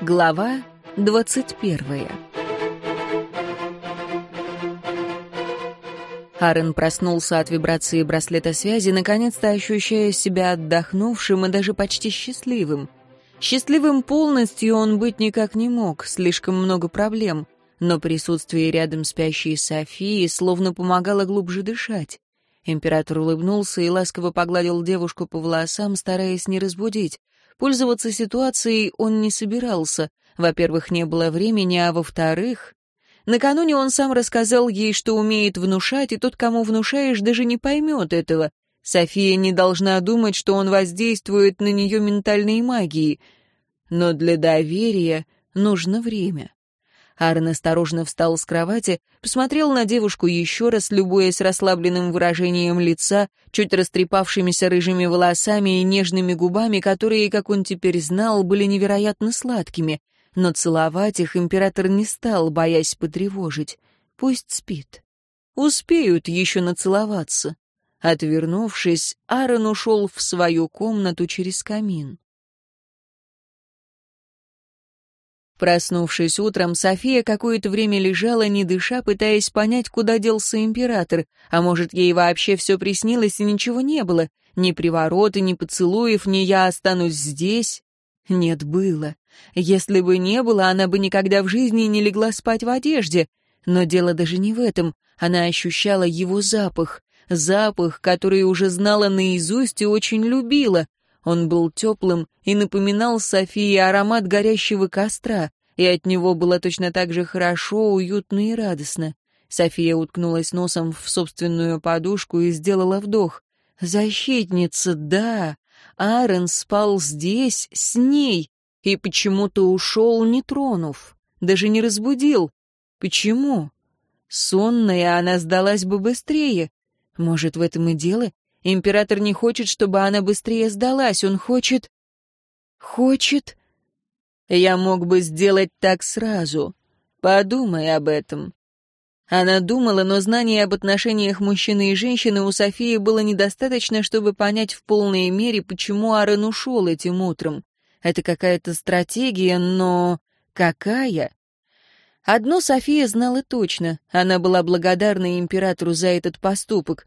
Глава двадцать первая Аарон проснулся от вибрации браслета связи, наконец-то ощущая себя отдохнувшим и даже почти счастливым. Счастливым полностью он быть никак не мог, слишком много проблем, но присутствие рядом спящей Софии словно помогало глубже дышать. Император улыбнулся и ласково погладил девушку по волосам, стараясь не разбудить. Пользоваться ситуацией он не собирался. Во-первых, не было времени, а во-вторых... Накануне он сам рассказал ей, что умеет внушать, и тот, кому внушаешь, даже не поймет этого. София не должна думать, что он воздействует на нее ментальной магией. Но для доверия нужно время. Аарон осторожно встал с кровати, посмотрел на девушку еще раз, любуясь расслабленным выражением лица, чуть растрепавшимися рыжими волосами и нежными губами, которые, как он теперь знал, были невероятно сладкими. Но целовать их император не стал, боясь потревожить. Пусть спит. Успеют еще нацеловаться. Отвернувшись, Аарон ушел в свою комнату через камин. Проснувшись утром, София какое-то время лежала, не дыша, пытаясь понять, куда делся император, а может, ей вообще все приснилось и ничего не было, ни приворота, ни поцелуев, ни я останусь здесь. Нет, было. Если бы не было, она бы никогда в жизни не легла спать в одежде. Но дело даже не в этом. Она ощущала его запах. Запах, который уже знала наизусть и очень любила. Он был теплым и напоминал Софии аромат горящего костра, и от него было точно так же хорошо, уютно и радостно. София уткнулась носом в собственную подушку и сделала вдох. «Защитница, да! Аарон спал здесь, с ней, и почему-то ушел, не тронув, даже не разбудил. Почему? Сонная она сдалась бы быстрее. Может, в этом и дело? Император не хочет, чтобы она быстрее сдалась, он хочет... Хочет... Я мог бы сделать так сразу. Подумай об этом. Она думала, но знания об отношениях мужчины и женщины у Софии было недостаточно, чтобы понять в полной мере, почему Аарон ушел этим утром. Это какая-то стратегия, но... какая? Одно София знала точно. Она была благодарна императору за этот поступок.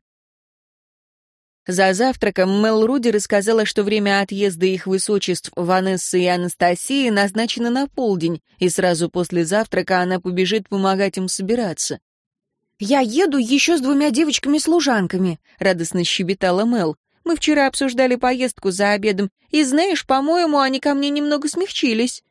За завтраком Мел Руди рассказала, что время отъезда их высочеств Ванессы и Анастасии назначено на полдень, и сразу после завтрака она побежит помогать им собираться. «Я еду еще с двумя девочками-служанками», — радостно щебетала Мел. «Мы вчера обсуждали поездку за обедом, и, знаешь, по-моему, они ко мне немного смягчились».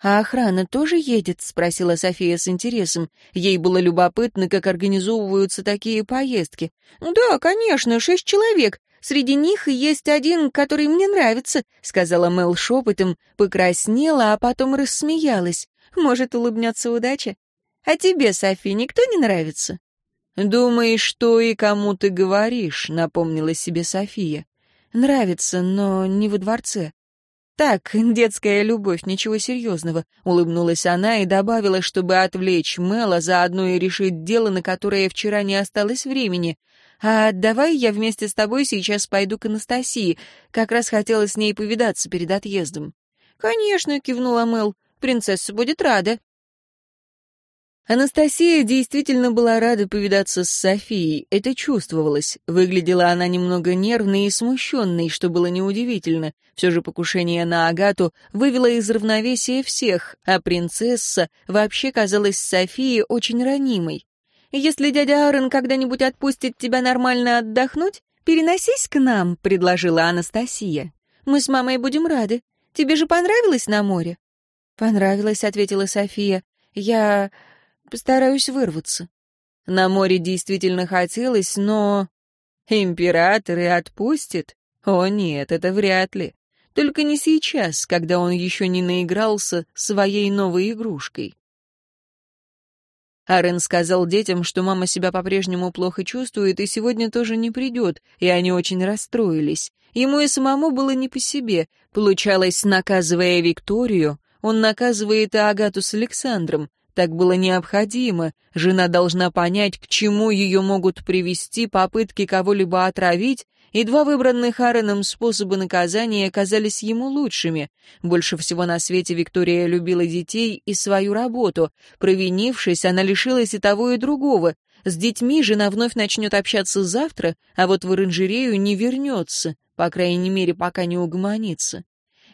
«А охрана тоже едет?» — спросила София с интересом. Ей было любопытно, как организовываются такие поездки. «Да, конечно, шесть человек. Среди них есть один, который мне нравится», — сказала Мел шепотом, покраснела, а потом рассмеялась. «Может, улыбнется удача? А тебе, Софи, никто не нравится?» «Думаешь, что и кому ты говоришь», — напомнила себе София. «Нравится, но не во дворце. «Так, детская любовь, ничего серьезного», — улыбнулась она и добавила, чтобы отвлечь Мэла, заодно и решить дело, на которое вчера не осталось времени. «А давай я вместе с тобой сейчас пойду к Анастасии. Как раз хотела с ней повидаться перед отъездом». «Конечно», — кивнула Мэл, — «принцесса будет рада». Анастасия действительно была рада повидаться с Софией, это чувствовалось. Выглядела она немного нервной и смущенной, что было неудивительно. Все же покушение на Агату вывело из равновесия всех, а принцесса вообще казалась Софии очень ранимой. «Если дядя Аарон когда-нибудь отпустит тебя нормально отдохнуть, переносись к нам», — предложила Анастасия. «Мы с мамой будем рады. Тебе же понравилось на море?» «Понравилось», — ответила София. «Я...» Постараюсь вырваться. На море действительно хотелось, но... Император и отпустит? О нет, это вряд ли. Только не сейчас, когда он еще не наигрался своей новой игрушкой. Арен сказал детям, что мама себя по-прежнему плохо чувствует и сегодня тоже не придет, и они очень расстроились. Ему и самому было не по себе. Получалось, наказывая Викторию, он наказывает и Агату с Александром, так было необходимо. Жена должна понять, к чему ее могут привести попытки кого-либо отравить, и два выбранных Аароном способа наказания казались ему лучшими. Больше всего на свете Виктория любила детей и свою работу. Провинившись, она лишилась и того, и другого. С детьми жена вновь начнет общаться завтра, а вот в оранжерею не вернется, по крайней мере, пока не угомонится.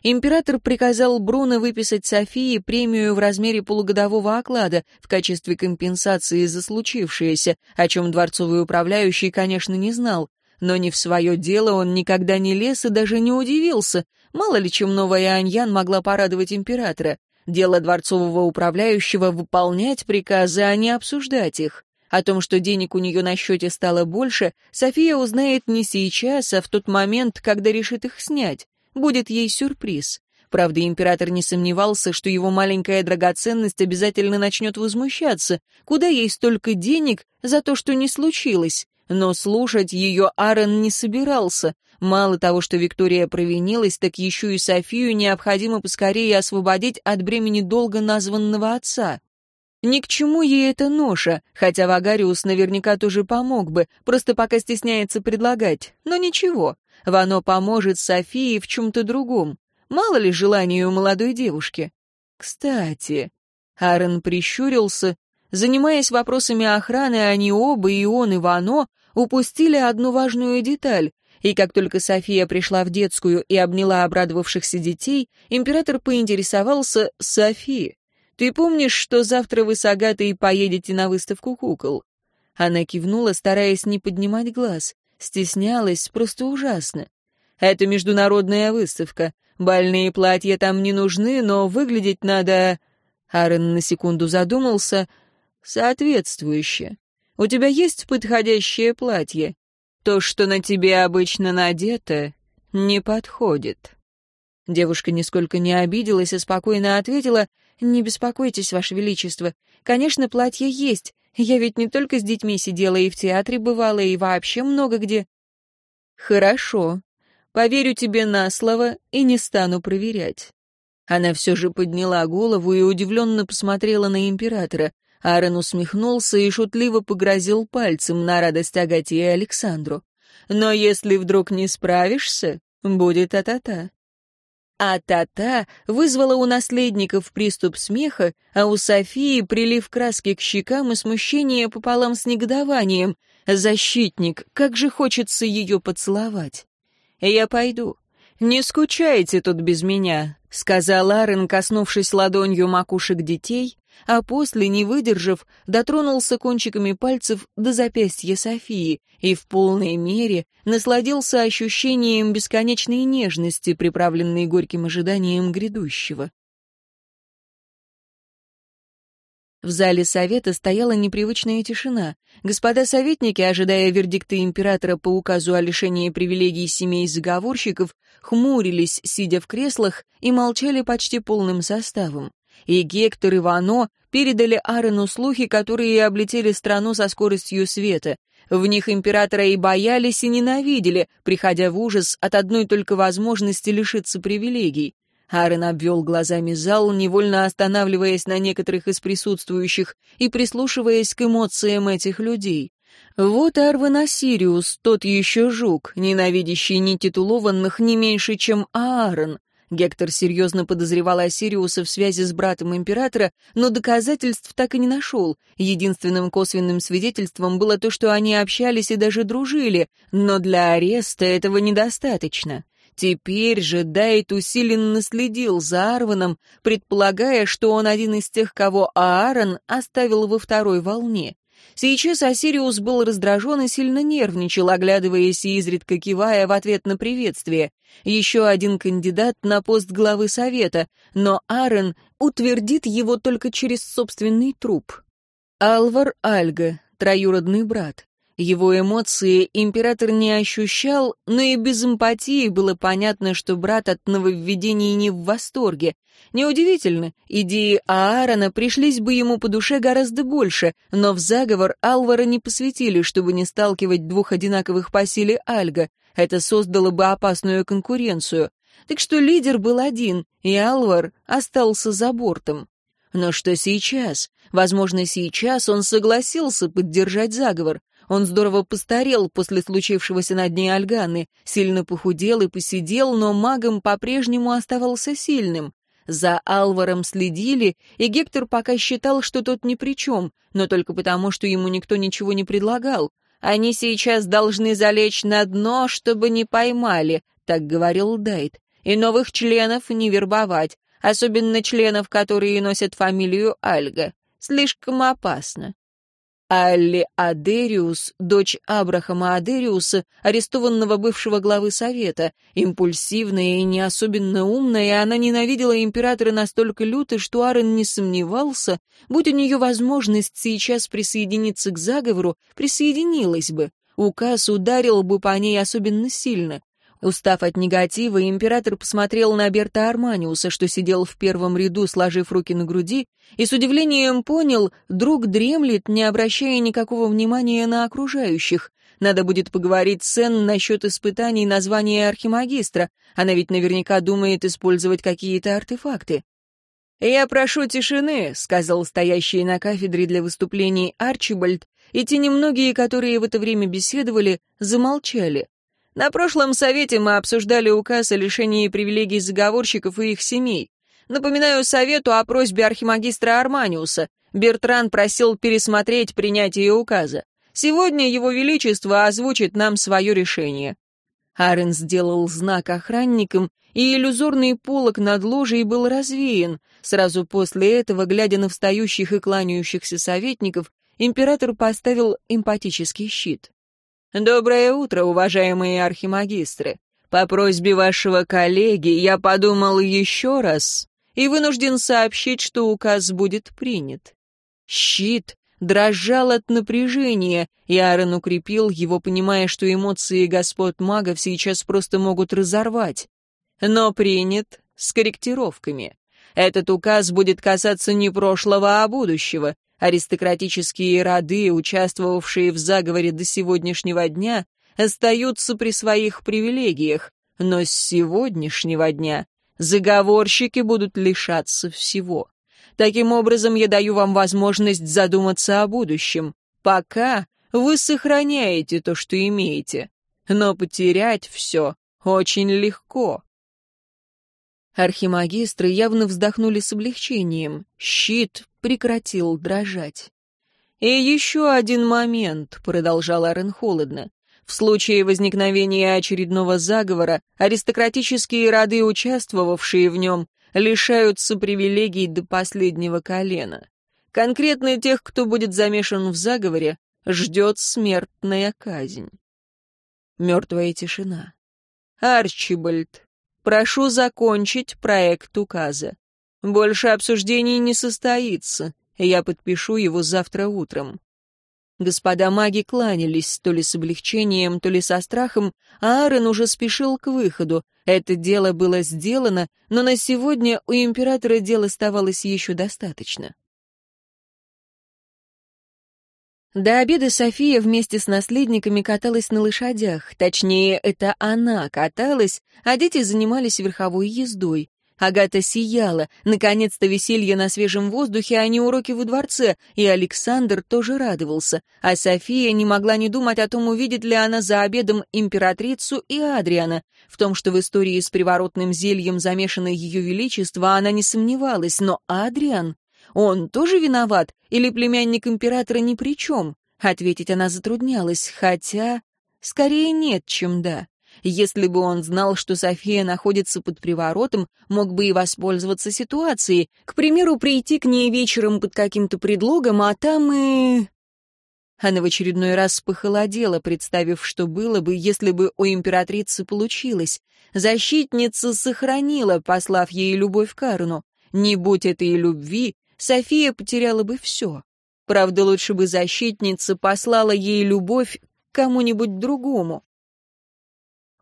Император приказал Бруно выписать Софии премию в размере полугодового оклада в качестве компенсации за случившееся, о чем дворцовый управляющий, конечно, не знал. Но не в свое дело он никогда не лез и даже не удивился. Мало ли чем новая Аньян могла порадовать императора. Дело дворцового управляющего — выполнять приказы, а не обсуждать их. О том, что денег у нее на счете стало больше, София узнает не сейчас, а в тот момент, когда решит их снять будет ей сюрприз. Правда, император не сомневался, что его маленькая драгоценность обязательно начнет возмущаться. Куда ей столько денег за то, что не случилось? Но слушать ее Аарон не собирался. Мало того, что Виктория провинилась, так еще и Софию необходимо поскорее освободить от бремени долго названного отца. Ни к чему ей эта ноша, хотя Вагариус наверняка тоже помог бы, просто пока стесняется предлагать. Но ничего, Вано поможет Софии в чем-то другом. Мало ли желания у молодой девушки. Кстати, Аарон прищурился. Занимаясь вопросами охраны, они оба, и он, и Вано, упустили одну важную деталь. И как только София пришла в детскую и обняла обрадовавшихся детей, император поинтересовался «Софи, ты помнишь, что завтра вы с Агатой поедете на выставку кукол?» Она кивнула, стараясь не поднимать глаз. Стеснялась просто ужасно. Это международная выставка. Бальные платья там не нужны, но выглядеть надо... Аарон на секунду задумался. Соответствующе. У тебя есть подходящее платье? То, что на тебе обычно надето, не подходит. Девушка нисколько не обиделась и спокойно ответила, «Не беспокойтесь, Ваше Величество. Конечно, платье есть, я ведь не только с детьми сидела и в театре бывала, и вообще много где. Хорошо. Поверю тебе на слово и не стану проверять. Она все же подняла голову и удивленно посмотрела на императора. Аарон усмехнулся и шутливо погрозил пальцем на радость Агате и Александру. «Но если вдруг не справишься, будет а-та-та». А та-та вызвала у наследников приступ смеха, а у Софии прилив краски к щекам и смущение пополам с негодованием. «Защитник, как же хочется ее поцеловать!» «Я пойду. Не скучайте тут без меня», — сказал Арен, коснувшись ладонью макушек детей, а после, не выдержав, дотронулся кончиками пальцев до запястья Софии и в полной мере насладился ощущением бесконечной нежности, приправленной горьким ожиданием грядущего. В зале совета стояла непривычная тишина. Господа советники, ожидая вердикта императора по указу о лишении привилегий семей заговорщиков, хмурились, сидя в креслах, и молчали почти полным составом и Гектор и Вано передали Аарону слухи, которые облетели страну со скоростью света. В них императора и боялись, и ненавидели, приходя в ужас от одной только возможности лишиться привилегий. Аарон обвел глазами зал, невольно останавливаясь на некоторых из присутствующих и прислушиваясь к эмоциям этих людей. Вот Арван Асириус, тот еще жук, ненавидящий нетитулованных не меньше, чем Аарон. Гектор серьезно подозревал Осириуса в связи с братом императора, но доказательств так и не нашел. Единственным косвенным свидетельством было то, что они общались и даже дружили, но для ареста этого недостаточно. Теперь же Дайт усиленно следил за Арваном, предполагая, что он один из тех, кого Аарон оставил во второй волне. Сейчас Осириус был раздражен и сильно нервничал, оглядываясь и изредка кивая в ответ на приветствие. Еще один кандидат на пост главы совета, но Аарон утвердит его только через собственный труп. Алвар Альга, троюродный брат. Его эмоции император не ощущал, но и без эмпатии было понятно, что брат от нововведений не в восторге. Неудивительно, идеи Аарона пришлись бы ему по душе гораздо больше, но в заговор Алвара не посвятили, чтобы не сталкивать двух одинаковых по силе Альга. Это создало бы опасную конкуренцию. Так что лидер был один, и Алвар остался за бортом. Но что сейчас? Возможно, сейчас он согласился поддержать заговор. Он здорово постарел после случившегося на дне Альганы, сильно похудел и посидел, но магом по-прежнему оставался сильным. За Алваром следили, и Гектор пока считал, что тот ни при чем, но только потому, что ему никто ничего не предлагал. «Они сейчас должны залечь на дно, чтобы не поймали», — так говорил Дайт. «И новых членов не вербовать, особенно членов, которые носят фамилию Альга. Слишком опасно». Алли Адериус, дочь Абрахама Адериуса, арестованного бывшего главы Совета, импульсивная и не особенно умная, она ненавидела императора настолько люто, что Аарон не сомневался, будь у нее возможность сейчас присоединиться к заговору, присоединилась бы. Указ ударил бы по ней особенно сильно. Устав от негатива, император посмотрел на Берта Арманиуса, что сидел в первом ряду, сложив руки на груди, и с удивлением понял, друг дремлет, не обращая никакого внимания на окружающих. Надо будет поговорить с Сен насчет испытаний названия архимагистра. Она ведь наверняка думает использовать какие-то артефакты. «Я прошу тишины», — сказал стоящий на кафедре для выступлений Арчибальд, и те немногие, которые в это время беседовали, замолчали. На прошлом совете мы обсуждали указ о лишении привилегий заговорщиков и их семей. Напоминаю совету о просьбе архимагистра Арманиуса. Бертран просил пересмотреть принятие указа. Сегодня его величество озвучит нам свое решение. Арен сделал знак охранникам, и иллюзорный полог над ложей был развеян. Сразу после этого, глядя на встающих и кланяющихся советников, император поставил эмпатический щит. «Доброе утро, уважаемые архимагистры. По просьбе вашего коллеги я подумал еще раз и вынужден сообщить, что указ будет принят». Щит дрожал от напряжения, и Аарон укрепил его, понимая, что эмоции господ магов сейчас просто могут разорвать. Но принят с корректировками. Этот указ будет касаться не прошлого, а будущего, Аристократические роды, участвовавшие в заговоре до сегодняшнего дня, остаются при своих привилегиях, но с сегодняшнего дня заговорщики будут лишаться всего. Таким образом, я даю вам возможность задуматься о будущем. Пока вы сохраняете то, что имеете, но потерять все очень легко. Архимагистры явно вздохнули с облегчением. Щит прекратил дрожать. «И еще один момент», — продолжал Арен холодно. «В случае возникновения очередного заговора аристократические роды, участвовавшие в нем, лишаются привилегий до последнего колена. Конкретно тех, кто будет замешан в заговоре, ждет смертная казнь». Мертвая тишина. «Арчибальд, Прошу закончить проект указа. Больше обсуждений не состоится. Я подпишу его завтра утром. Господа маги кланялись, то ли с облегчением, то ли со страхом, а Аарон уже спешил к выходу. Это дело было сделано, но на сегодня у императора дел оставалось еще достаточно. До обеда София вместе с наследниками каталась на лошадях. Точнее, это она каталась, а дети занимались верховой ездой. Агата сияла. Наконец-то веселье на свежем воздухе, а не уроки во дворце, и Александр тоже радовался. А София не могла не думать о том, увидит ли она за обедом императрицу и Адриана. В том, что в истории с приворотным зельем замешано ее величество, она не сомневалась, но Адриан... Он тоже виноват? Или племянник императора ни при чем? Ответить она затруднялась, хотя... Скорее нет, чем да. Если бы он знал, что София находится под приворотом, мог бы и воспользоваться ситуацией. К примеру, прийти к ней вечером под каким-то предлогом, а там и... Она в очередной раз похолодела, представив, что было бы, если бы у императрицы получилось. Защитница сохранила, послав ей любовь к Арну. Не будь этой любви, София потеряла бы все. Правда, лучше бы защитница послала ей любовь кому-нибудь другому.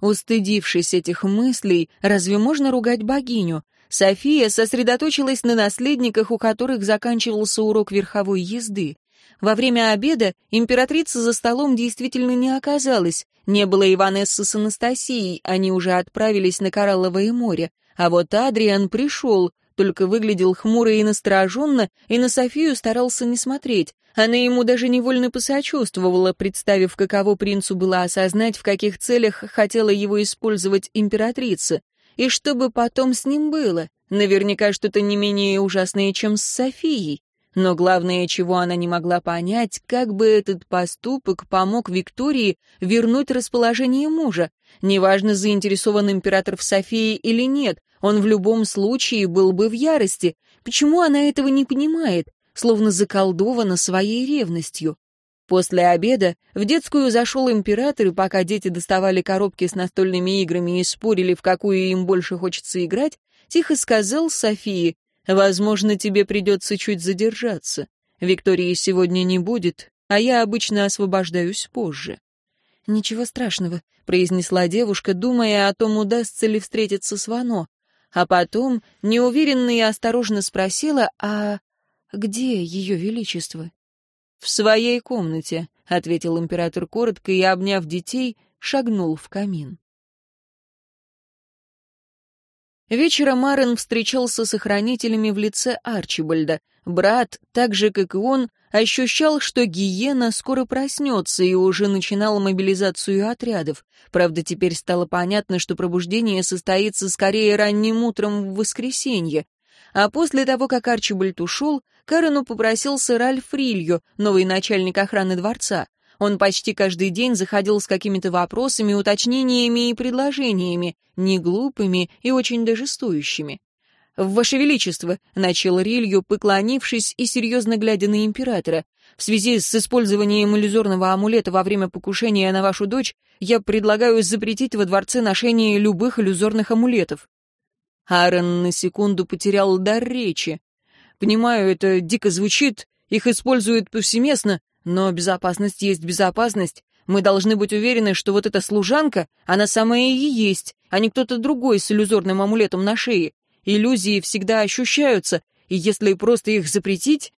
Устыдившись этих мыслей, разве можно ругать богиню? София сосредоточилась на наследниках, у которых заканчивался урок верховой езды. Во время обеда императрица за столом действительно не оказалась. Не было Иванессы с Анастасией, они уже отправились на Коралловое море. А вот Адриан пришел, только выглядел хмуро и настороженно, и на Софию старался не смотреть. Она ему даже невольно посочувствовала, представив, каково принцу было осознать, в каких целях хотела его использовать императрица. И что бы потом с ним было? Наверняка что-то не менее ужасное, чем с Софией. Но главное, чего она не могла понять, как бы этот поступок помог Виктории вернуть расположение мужа. Неважно, заинтересован император в Софии или нет, он в любом случае был бы в ярости. Почему она этого не понимает, словно заколдована своей ревностью? После обеда в детскую зашел император, и пока дети доставали коробки с настольными играми и спорили, в какую им больше хочется играть, тихо сказал Софии, «Возможно, тебе придется чуть задержаться. Виктории сегодня не будет, а я обычно освобождаюсь позже». «Ничего страшного», — произнесла девушка, думая о том, удастся ли встретиться с Вано. А потом неуверенно и осторожно спросила, «А где ее величество?» «В своей комнате», — ответил император коротко и, обняв детей, шагнул в камин. Вечером Марен встречался с охранителями в лице Арчибальда. Брат, так же, как и он, ощущал, что гиена скоро проснется и уже начинал мобилизацию отрядов. Правда, теперь стало понятно, что пробуждение состоится скорее ранним утром в воскресенье. А после того, как Арчибальд ушел, Карену попросился Ральф Рильо, новый начальник охраны дворца. Он почти каждый день заходил с какими-то вопросами, уточнениями и предложениями, не глупыми и очень даже стоящими. «Ваше Величество», — начал Рилью, поклонившись и серьезно глядя на императора, «в связи с использованием иллюзорного амулета во время покушения на вашу дочь, я предлагаю запретить во дворце ношение любых иллюзорных амулетов». Аарон на секунду потерял дар речи. «Понимаю, это дико звучит, их используют повсеместно, но безопасность есть безопасность. Мы должны быть уверены, что вот эта служанка, она самая и есть, а не кто-то другой с иллюзорным амулетом на шее. Иллюзии всегда ощущаются, и если просто их запретить...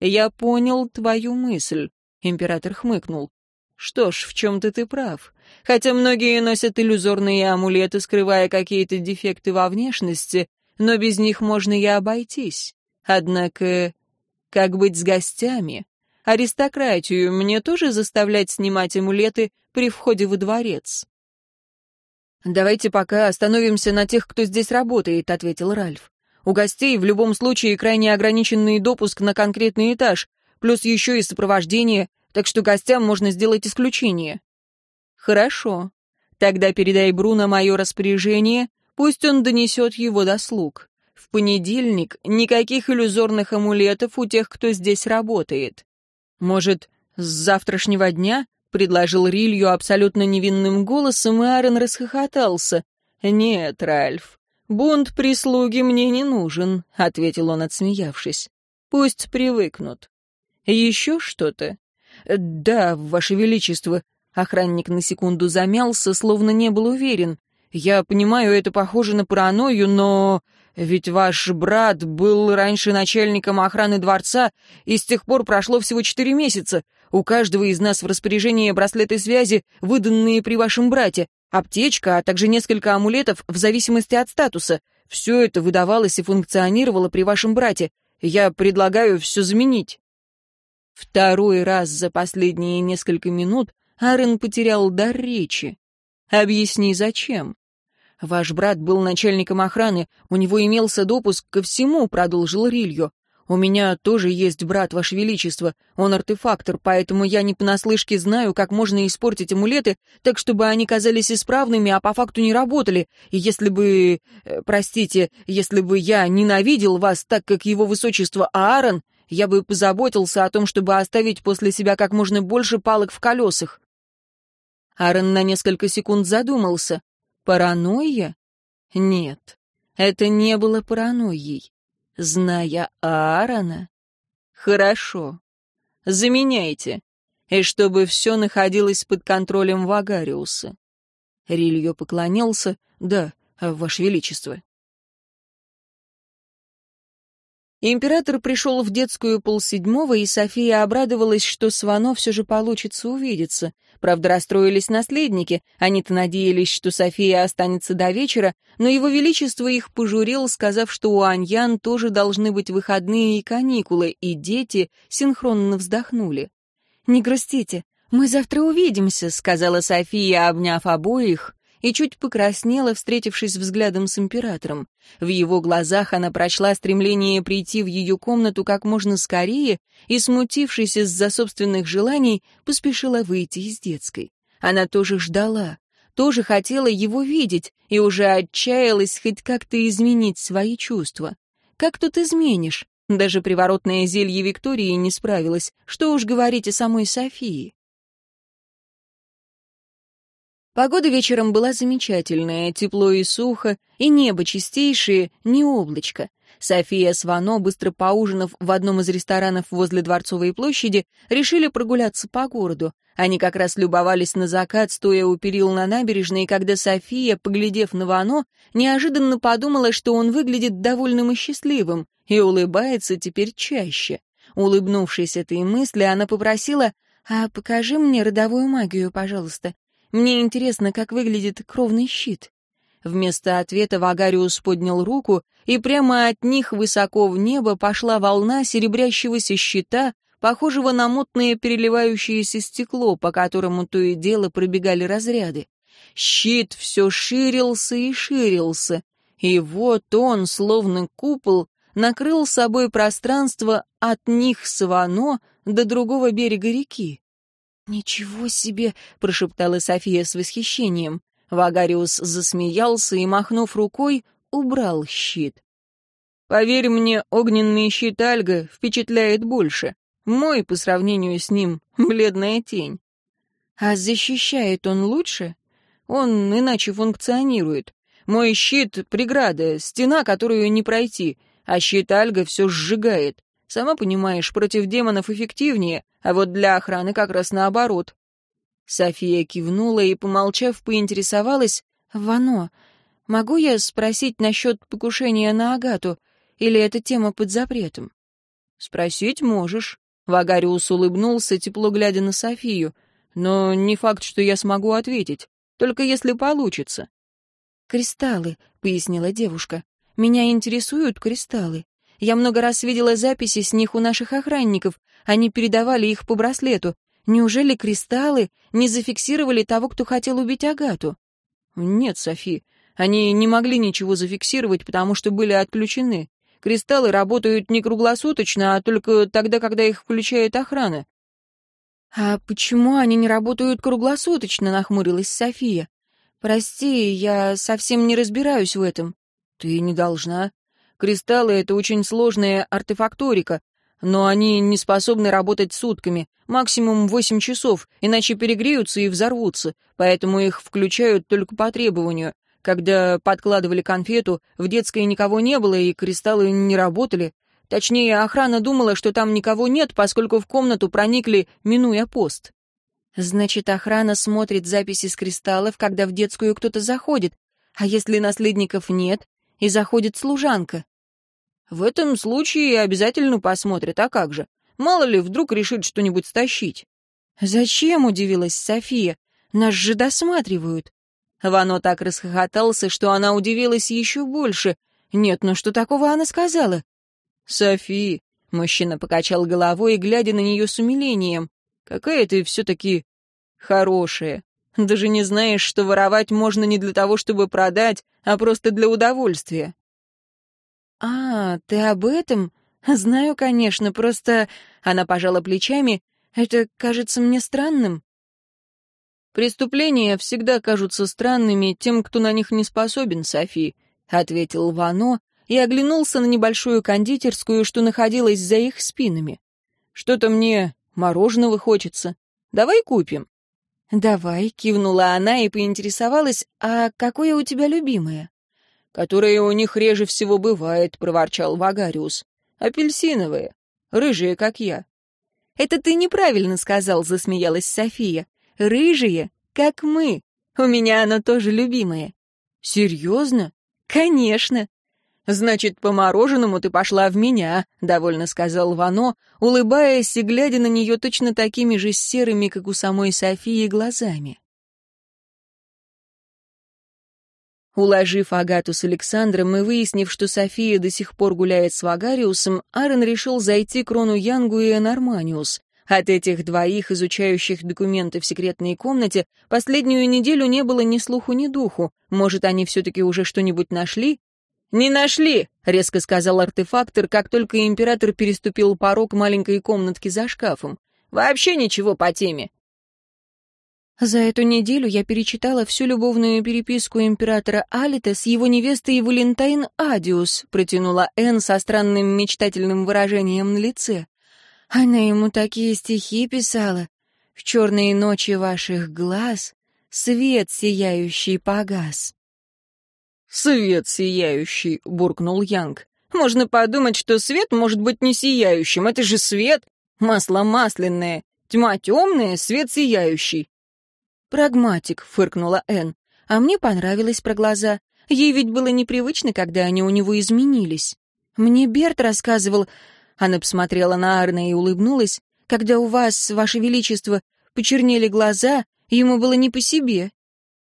Я понял твою мысль, — император хмыкнул. Что ж, в чем-то ты прав. Хотя многие носят иллюзорные амулеты, скрывая какие-то дефекты во внешности, но без них можно и обойтись. Однако, как быть с гостями? Аристократию мне тоже заставлять снимать амулеты при входе во дворец? «Давайте пока остановимся на тех, кто здесь работает», — ответил Ральф. «У гостей в любом случае крайне ограниченный допуск на конкретный этаж, плюс еще и сопровождение, так что гостям можно сделать исключение». «Хорошо. Тогда передай Бруно мое распоряжение, пусть он донесет его до слуг. В понедельник никаких иллюзорных амулетов у тех, кто здесь работает. Может, с завтрашнего дня?» — предложил Рилью абсолютно невинным голосом, и Аарон расхохотался. «Нет, Ральф, бунт прислуги мне не нужен», — ответил он, отсмеявшись. «Пусть привыкнут». «Еще что-то?» «Да, Ваше Величество». Охранник на секунду замялся, словно не был уверен. «Я понимаю, это похоже на паранойю, но ведь ваш брат был раньше начальником охраны дворца, и с тех пор прошло всего четыре месяца. У каждого из нас в распоряжении браслеты связи, выданные при вашем брате, аптечка, а также несколько амулетов в зависимости от статуса. Все это выдавалось и функционировало при вашем брате. Я предлагаю все заменить». Второй раз за последние несколько минут Аарон потерял дар речи. «Объясни, зачем?» «Ваш брат был начальником охраны, у него имелся допуск ко всему», — продолжил Рилью. «У меня тоже есть брат, Ваше Величество. Он артефактор, поэтому я не понаслышке знаю, как можно испортить амулеты, так чтобы они казались исправными, а по факту не работали. И если бы... Э, простите, если бы я ненавидел вас так, как его высочество Аарон, я бы позаботился о том, чтобы оставить после себя как можно больше палок в колесах». Аарон на несколько секунд задумался. Паранойя? Нет, это не было паранойей. Зная Аарона? Хорошо. Заменяйте. И чтобы все находилось под контролем Вагариуса. Рильо поклонился. Да, Ваше Величество. Император пришел в детскую полседьмого, и София обрадовалась, что с Вано все же получится увидеться. Правда, расстроились наследники, они-то надеялись, что София останется до вечера, но его величество их пожурил, сказав, что у Аньян тоже должны быть выходные и каникулы, и дети синхронно вздохнули. «Не грустите, мы завтра увидимся», — сказала София, обняв обоих, и чуть покраснела, встретившись взглядом с императором. В его глазах она прочла стремление прийти в ее комнату как можно скорее и, смутившись из-за собственных желаний, поспешила выйти из детской. Она тоже ждала, тоже хотела его видеть и уже отчаялась хоть как-то изменить свои чувства. Как тут изменишь? Даже приворотное зелье Виктории не справилось, что уж говорить о самой Софии. Погода вечером была замечательная, тепло и сухо, и небо чистейшее, не облачко. София с Вано, быстро поужинав в одном из ресторанов возле Дворцовой площади, решили прогуляться по городу. Они как раз любовались на закат, стоя у перил на набережной, когда София, поглядев на Вано, неожиданно подумала, что он выглядит довольным и счастливым, и улыбается теперь чаще. Улыбнувшись этой мысли, она попросила «А покажи мне родовую магию, пожалуйста. Мне интересно, как выглядит кровный щит». Вместо ответа Вагариус поднял руку, и прямо от них высоко в небо пошла волна серебрящегося щита, похожего на мутное переливающееся стекло, по которому то и дело пробегали разряды. Щит все ширился и ширился, и вот он, словно купол, накрыл собой пространство от них с Вано до другого берега реки. «Ничего себе!» — прошептала София с восхищением. Вагариус засмеялся и, махнув рукой, убрал щит. «Поверь мне, огненный щит Альга впечатляет больше. Мой, по сравнению с ним, бледная тень. А защищает он лучше? Он иначе функционирует. Мой щит — преграда, стена, которую не пройти, а щит Альга все сжигает. Сама понимаешь, против демонов эффективнее, а вот для охраны как раз наоборот. София кивнула и, помолчав, поинтересовалась, «Вано, могу я спросить насчет покушения на Агату, или эта тема под запретом?» «Спросить можешь». Вагариус улыбнулся, тепло глядя на Софию. «Но не факт, что я смогу ответить, только если получится». «Кристаллы», — пояснила девушка. «Меня интересуют кристаллы. Я много раз видела записи с них у наших охранников. Они передавали их по браслету. Неужели кристаллы не зафиксировали того, кто хотел убить Агату? Нет, Софи. Они не могли ничего зафиксировать, потому что были отключены. Кристаллы работают не круглосуточно, а только тогда, когда их включает охрана. «А почему они не работают круглосуточно?» — нахмурилась София. «Прости, я совсем не разбираюсь в этом». «Ты не должна. Кристаллы — это очень сложная артефакторика, но они не способны работать сутками, максимум восемь часов, иначе перегреются и взорвутся, поэтому их включают только по требованию. Когда подкладывали конфету, в детской никого не было, и кристаллы не работали. Точнее, охрана думала, что там никого нет, поскольку в комнату проникли, минуя пост. Значит, охрана смотрит записи с кристаллов, когда в детскую кто-то заходит. А если наследников нет, и заходит служанка. В этом случае обязательно посмотрят, а как же? Мало ли, вдруг решит что-нибудь стащить. «Зачем?» — удивилась София. «Нас же досматривают». Вано так расхохотался, что она удивилась еще больше. «Нет, ну что такого она сказала?» «Софи», — мужчина покачал головой, глядя на нее с умилением, «какая ты все-таки хорошая. Даже не знаешь, что воровать можно не для того, чтобы продать, а просто для удовольствия». «А, ты об этом? Знаю, конечно, просто...» Она пожала плечами. «Это кажется мне странным». «Преступления всегда кажутся странными тем, кто на них не способен, Софи», — ответил Вано и оглянулся на небольшую кондитерскую, что находилась за их спинами. «Что-то мне мороженого хочется. Давай купим». «Давай», — кивнула она и поинтересовалась, «а какое у тебя любимое?» «Которое у них реже всего бывает», — проворчал Вагариус. «Апельсиновые, рыжие, как я». «Это ты неправильно сказал», — засмеялась София. «Рыжие, как мы. У меня оно тоже любимое». «Серьезно?» «Конечно». «Значит, по мороженому ты пошла в меня», — довольно сказал Вано, улыбаясь и глядя на нее точно такими же серыми, как у самой Софии, глазами. Уложив Агату с Александром и выяснив, что София до сих пор гуляет с Вагариусом, Аарон решил зайти к Рону Янгу и Энарманиус. От этих двоих, изучающих документы в секретной комнате, последнюю неделю не было ни слуху, ни духу. Может, они все-таки уже что-нибудь нашли? «Не нашли!» — резко сказал артефактор, как только император переступил порог маленькой комнатки за шкафом. «Вообще ничего по теме!» За эту неделю я перечитала всю любовную переписку императора Алита с его невестой Валентайн Адиус, протянула Энн со странным мечтательным выражением на лице. Она ему такие стихи писала. В черные ночи ваших глаз свет сияющий погас. «Свет сияющий», — буркнул Янг. «Можно подумать, что свет может быть не сияющим. Это же свет. Масло масляное. Тьма темная, свет сияющий». «Прагматик», — фыркнула Энн. «А мне понравилось про глаза. Ей ведь было непривычно, когда они у него изменились. Мне Берт рассказывал...» Она посмотрела на Арна и улыбнулась. «Когда у вас, ваше величество, почернели глаза, ему было не по себе.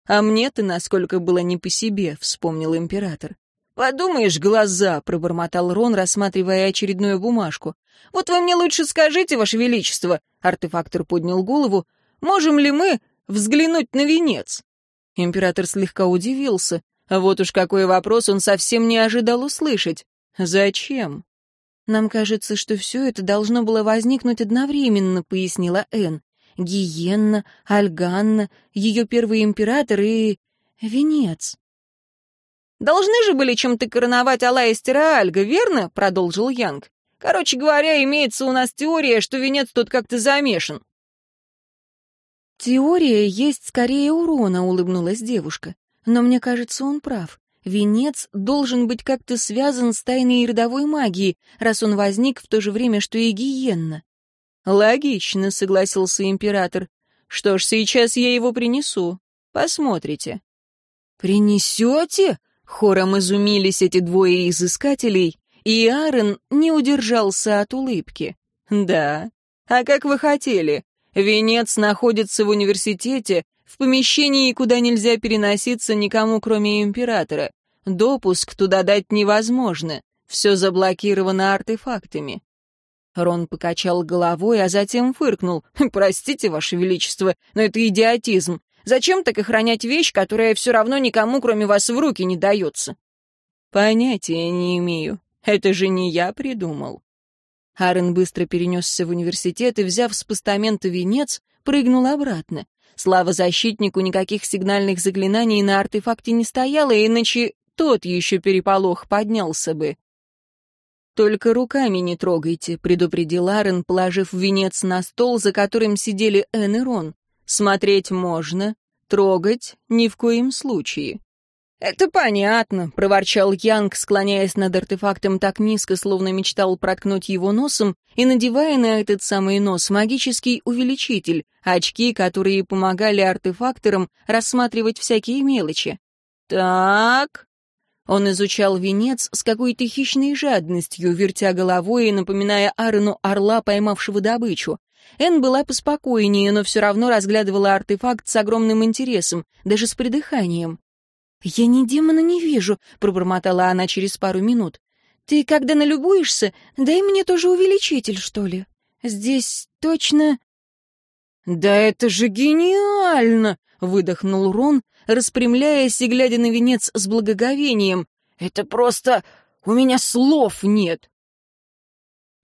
«А мне-то насколько было не по себе», — вспомнил император. «Подумаешь, глаза!» — пробормотал Рон, рассматривая очередную бумажку. «Вот вы мне лучше скажите, Ваше Величество!» — артефактор поднял голову. «Можем ли мы взглянуть на венец?» Император слегка удивился. Вот уж какой вопрос он совсем не ожидал услышать. «Зачем?» «Нам кажется, что все это должно было возникнуть одновременно», — пояснила Энн. Гиенна, Альганна, ее первый император и... Венец. «Должны же были чем-то короновать Алаистера Альга, верно?» — продолжил Янг. «Короче говоря, имеется у нас теория, что венец тут как-то замешан». «Теория есть скорее урона», — улыбнулась девушка. «Но мне кажется, он прав. Венец должен быть как-то связан с тайной родовой магией, раз он возник в то же время, что и Гиенна. «Логично», — согласился император. «Что ж, сейчас я его принесу. Посмотрите». «Принесете?» — хором изумились эти двое изыскателей, и Аарон не удержался от улыбки. «Да. А как вы хотели? Венец находится в университете, в помещении, куда нельзя переноситься никому, кроме императора. Допуск туда дать невозможно. Все заблокировано артефактами. Рон покачал головой, а затем фыркнул. «Простите, Ваше Величество, но это идиотизм. Зачем так охранять вещь, которая все равно никому, кроме вас, в руки не дается?» «Понятия не имею. Это же не я придумал». Аарон быстро перенесся в университет и, взяв с постамента венец, прыгнул обратно. Слава защитнику, никаких сигнальных заклинаний на артефакте не стояло, иначе тот еще переполох поднялся бы. «Только руками не трогайте», — предупредил Арен, положив венец на стол, за которым сидели Эн и Рон. «Смотреть можно, трогать ни в коем случае». «Это понятно», — проворчал Янг, склоняясь над артефактом так низко, словно мечтал проткнуть его носом, и надевая на этот самый нос магический увеличитель, очки, которые помогали артефакторам рассматривать всякие мелочи. «Так...» Он изучал венец с какой-то хищной жадностью, вертя головой и напоминая Аарону орла, поймавшего добычу. Эн была поспокойнее, но все равно разглядывала артефакт с огромным интересом, даже с придыханием. «Я ни демона не вижу», — пробормотала она через пару минут. «Ты когда налюбуешься, дай мне тоже увеличитель, что ли. Здесь точно...» «Да это же гениально!» — выдохнул Рон, распрямляясь и глядя на венец с благоговением. «Это просто... у меня слов нет!»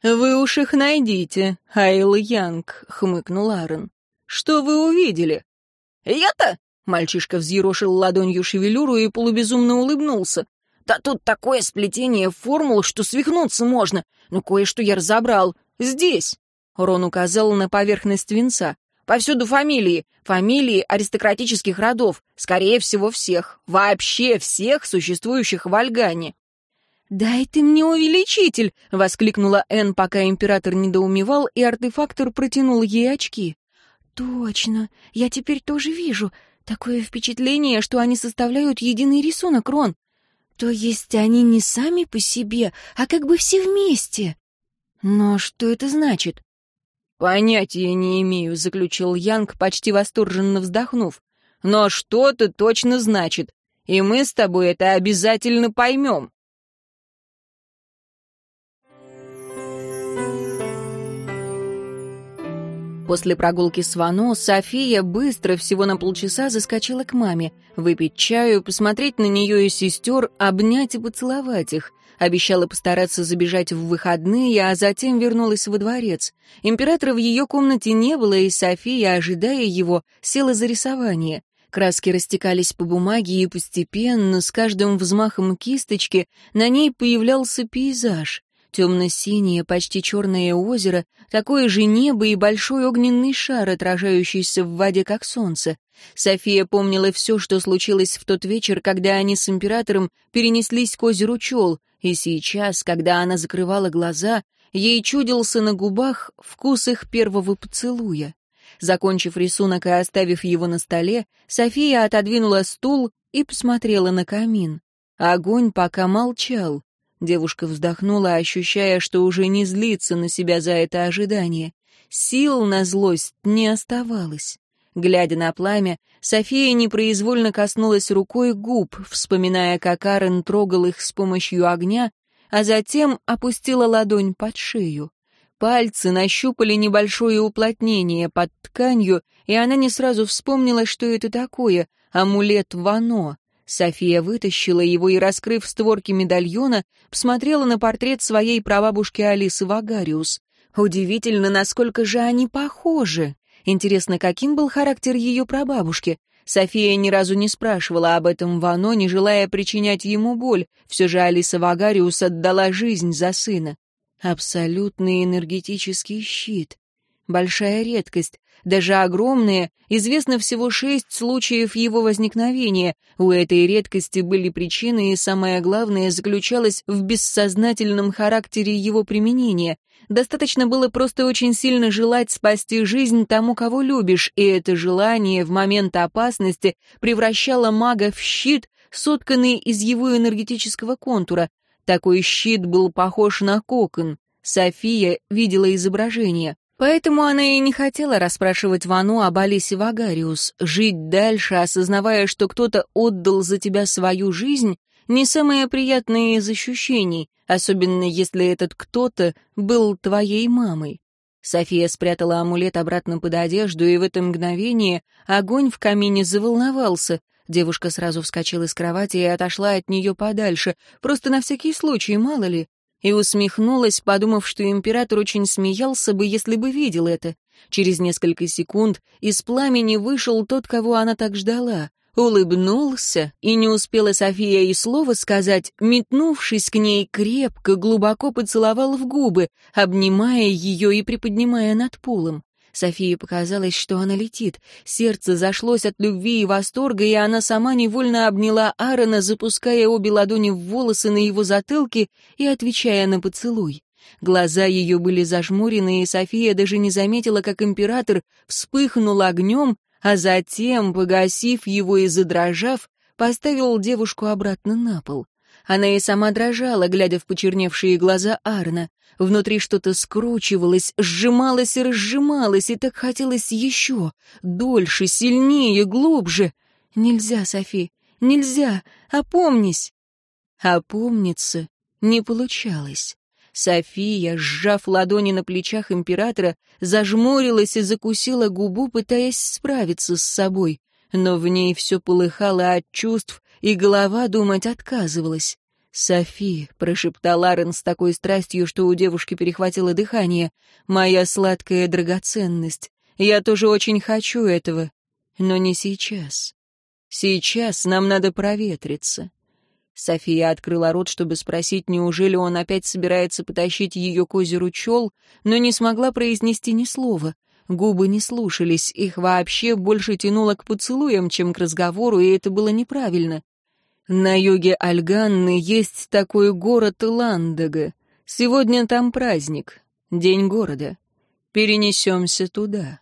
«Вы уж их найдите, Айл Янг», — хмыкнул Аарон. «Что вы увидели?» «Я-то?» — мальчишка взъерошил ладонью шевелюру и полубезумно улыбнулся. «Да тут такое сплетение формул, что свихнуться можно. Но кое-что я разобрал. Здесь!» Рон указал на поверхность венца. Повсюду фамилии, фамилии аристократических родов, скорее всего, всех, вообще всех, существующих в Альгане. «Дай ты мне увеличитель!» — воскликнула Энн, пока император недоумевал, и артефактор протянул ей очки. «Точно, я теперь тоже вижу. Такое впечатление, что они составляют единый рисунок, Рон. То есть они не сами по себе, а как бы все вместе? Но что это значит? «Понятия не имею», — заключил Янг, почти восторженно вздохнув. «Но что-то точно значит, и мы с тобой это обязательно поймем». После прогулки с Вано София быстро, всего на полчаса, заскочила к маме, выпить чаю, посмотреть на нее и сестер, обнять и поцеловать их. Обещала постараться забежать в выходные, а затем вернулась во дворец. Императора в ее комнате не было, и София, ожидая его, села за рисование. Краски растекались по бумаге, и постепенно, с каждым взмахом кисточки, на ней появлялся пейзаж. Темно-синее, почти черное озеро, такое же небо и большой огненный шар, отражающийся в воде, как солнце. София помнила все, что случилось в тот вечер, когда они с императором перенеслись к озеру Чел, и сейчас, когда она закрывала глаза, ей чудился на губах вкус их первого поцелуя. Закончив рисунок и оставив его на столе, София отодвинула стул и посмотрела на камин. Огонь пока молчал. Девушка вздохнула, ощущая, что уже не злится на себя за это ожидание. Сил на злость не оставалось. Глядя на пламя, София непроизвольно коснулась рукой губ, вспоминая, как Арен трогал их с помощью огня, а затем опустила ладонь под шею. Пальцы нащупали небольшое уплотнение под тканью, и она не сразу вспомнила, что это такое — амулет Вано. София вытащила его и, раскрыв створки медальона, посмотрела на портрет своей прабабушки Алисы Вагариус. Удивительно, насколько же они похожи. Интересно, каким был характер ее прабабушки? София ни разу не спрашивала об этом Вано, не желая причинять ему боль. Все же Алиса Вагариус отдала жизнь за сына. Абсолютный энергетический щит. Большая редкость даже огромные, известно всего шесть случаев его возникновения. У этой редкости были причины, и самое главное заключалось в бессознательном характере его применения. Достаточно было просто очень сильно желать спасти жизнь тому, кого любишь, и это желание в момент опасности превращало мага в щит, сотканный из его энергетического контура. Такой щит был похож на кокон. София видела изображение. Поэтому она и не хотела расспрашивать Вану об Алисе Вагариус. Жить дальше, осознавая, что кто-то отдал за тебя свою жизнь, не самое приятное из ощущений, особенно если этот кто-то был твоей мамой. София спрятала амулет обратно под одежду, и в это мгновение огонь в камине заволновался. Девушка сразу вскочила с кровати и отошла от нее подальше, просто на всякий случай, мало ли и усмехнулась, подумав, что император очень смеялся бы, если бы видел это. Через несколько секунд из пламени вышел тот, кого она так ждала. Улыбнулся, и не успела София и слова сказать, метнувшись к ней крепко, глубоко поцеловал в губы, обнимая ее и приподнимая над полом. Софии показалось, что она летит. Сердце зашлось от любви и восторга, и она сама невольно обняла Аарона, запуская обе ладони в волосы на его затылке и отвечая на поцелуй. Глаза ее были зажмурены, и София даже не заметила, как император вспыхнул огнем, а затем, погасив его и задрожав, поставил девушку обратно на пол. Она и сама дрожала, глядя в почерневшие глаза Арна. Внутри что-то скручивалось, сжималось и разжималось, и так хотелось еще, дольше, сильнее, глубже. Нельзя, Софи, нельзя, опомнись. Опомниться не получалось. София, сжав ладони на плечах императора, зажмурилась и закусила губу, пытаясь справиться с собой. Но в ней все полыхало от чувств, и голова думать отказывалась. «Софи», — прошептал Арен с такой страстью, что у девушки перехватило дыхание, — «моя сладкая драгоценность. Я тоже очень хочу этого, но не сейчас. Сейчас нам надо проветриться». София открыла рот, чтобы спросить, неужели он опять собирается потащить ее к озеру Чел, но не смогла произнести ни слова. Губы не слушались, их вообще больше тянуло к поцелуям, чем к разговору, и это было неправильно. На юге Альганны есть такой город Ландага. Сегодня там праздник, день города. Перенесемся туда.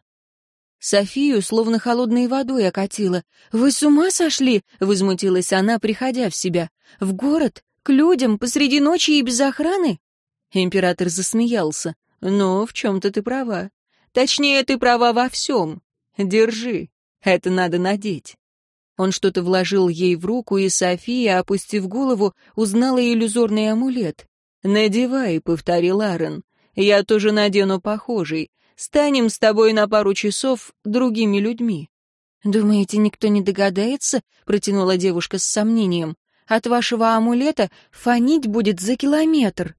Софию словно холодной водой окатило. «Вы с ума сошли?» — возмутилась она, приходя в себя. «В город? К людям? Посреди ночи и без охраны?» Император засмеялся. «Ну, в чем-то ты права. Точнее, ты права во всем. Держи. Это надо надеть». Он что-то вложил ей в руку, и София, опустив голову, узнала иллюзорный амулет. «Надевай», — повторил Аарон. «Я тоже надену похожий. Станем с тобой на пару часов другими людьми». «Думаете, никто не догадается?» — протянула девушка с сомнением. «От вашего амулета фонить будет за километр».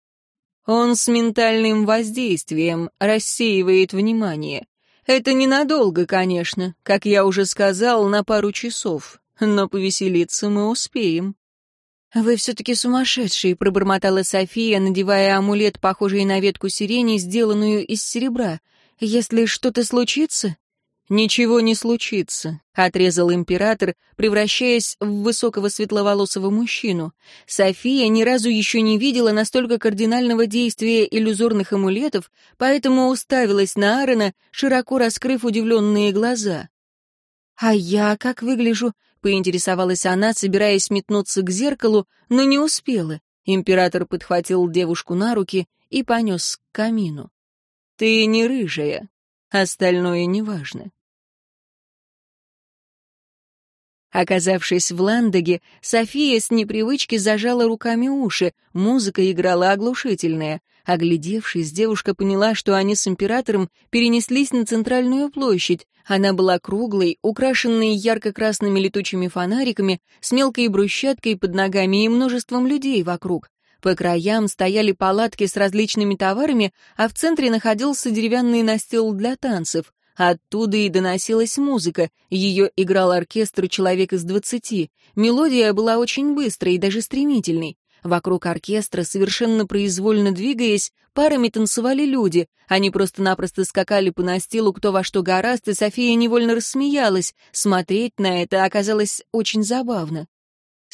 «Он с ментальным воздействием рассеивает внимание. Это ненадолго, конечно, как я уже сказал, на пару часов, но повеселиться мы успеем». «Вы все-таки сумасшедшие», — пробормотала София, надевая амулет, похожий на ветку сирени, сделанную из серебра. «Если что-то случится...» «Ничего не случится», — отрезал император, превращаясь в высокого светловолосого мужчину. София ни разу еще не видела настолько кардинального действия иллюзорных амулетов, поэтому уставилась на Аарона, широко раскрыв удивленные глаза. «А я как выгляжу?» — поинтересовалась она, собираясь метнуться к зеркалу, но не успела. Император подхватил девушку на руки и понес к камину. «Ты не рыжая, остальное неважно». Оказавшись в Ландеге, София с непривычки зажала руками уши, музыка играла оглушительная. Оглядевшись, девушка поняла, что они с императором перенеслись на центральную площадь. Она была круглой, украшенной ярко-красными летучими фонариками, с мелкой брусчаткой под ногами и множеством людей вокруг. По краям стояли палатки с различными товарами, а в центре находился деревянный настил для танцев. Оттуда и доносилась музыка, ее играл оркестр человек из двадцати. Мелодия была очень быстрой и даже стремительной. Вокруг оркестра, совершенно произвольно двигаясь, парами танцевали люди. Они просто-напросто скакали по настилу кто во что гораст, и София невольно рассмеялась. Смотреть на это оказалось очень забавно.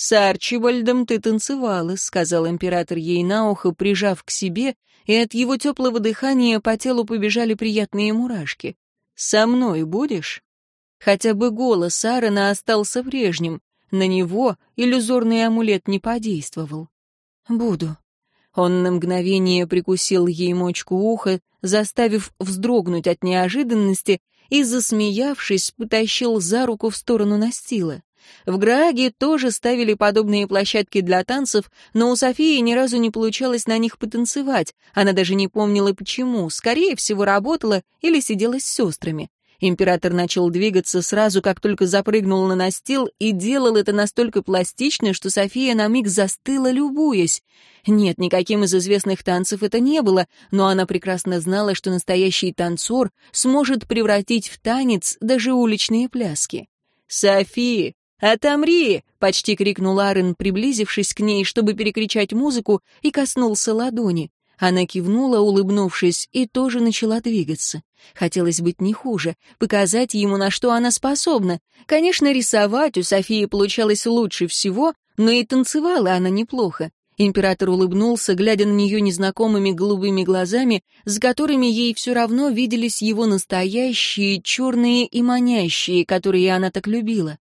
«С Арчибальдом ты танцевала», — сказал император ей на ухо, прижав к себе, и от его теплого дыхания по телу побежали приятные мурашки. «Со мной будешь?» Хотя бы голос Аарона остался прежним. На него иллюзорный амулет не подействовал. «Буду». Он на мгновение прикусил ей мочку уха, заставив вздрогнуть от неожиданности, и, засмеявшись, потащил за руку в сторону настила. В Грааге тоже ставили подобные площадки для танцев, но у Софии ни разу не получалось на них потанцевать. Она даже не помнила почему. Скорее всего, работала или сидела с сестрами. Император начал двигаться сразу, как только запрыгнул на настил, и делал это настолько пластично, что София на миг застыла, любуясь. Нет, никаким из известных танцев это не было, но она прекрасно знала, что настоящий танцор сможет превратить в танец даже уличные пляски. «Софи, «Отомри!» — почти крикнул Арен, приблизившись к ней, чтобы перекричать музыку, и коснулся ладони. Она кивнула, улыбнувшись, и тоже начала двигаться. Хотелось быть не хуже, показать ему, на что она способна. Конечно, рисовать у Софии получалось лучше всего, но и танцевала она неплохо. Император улыбнулся, глядя на нее незнакомыми голубыми глазами, с которыми ей все равно виделись его настоящие, черные и манящие, которые она так любила.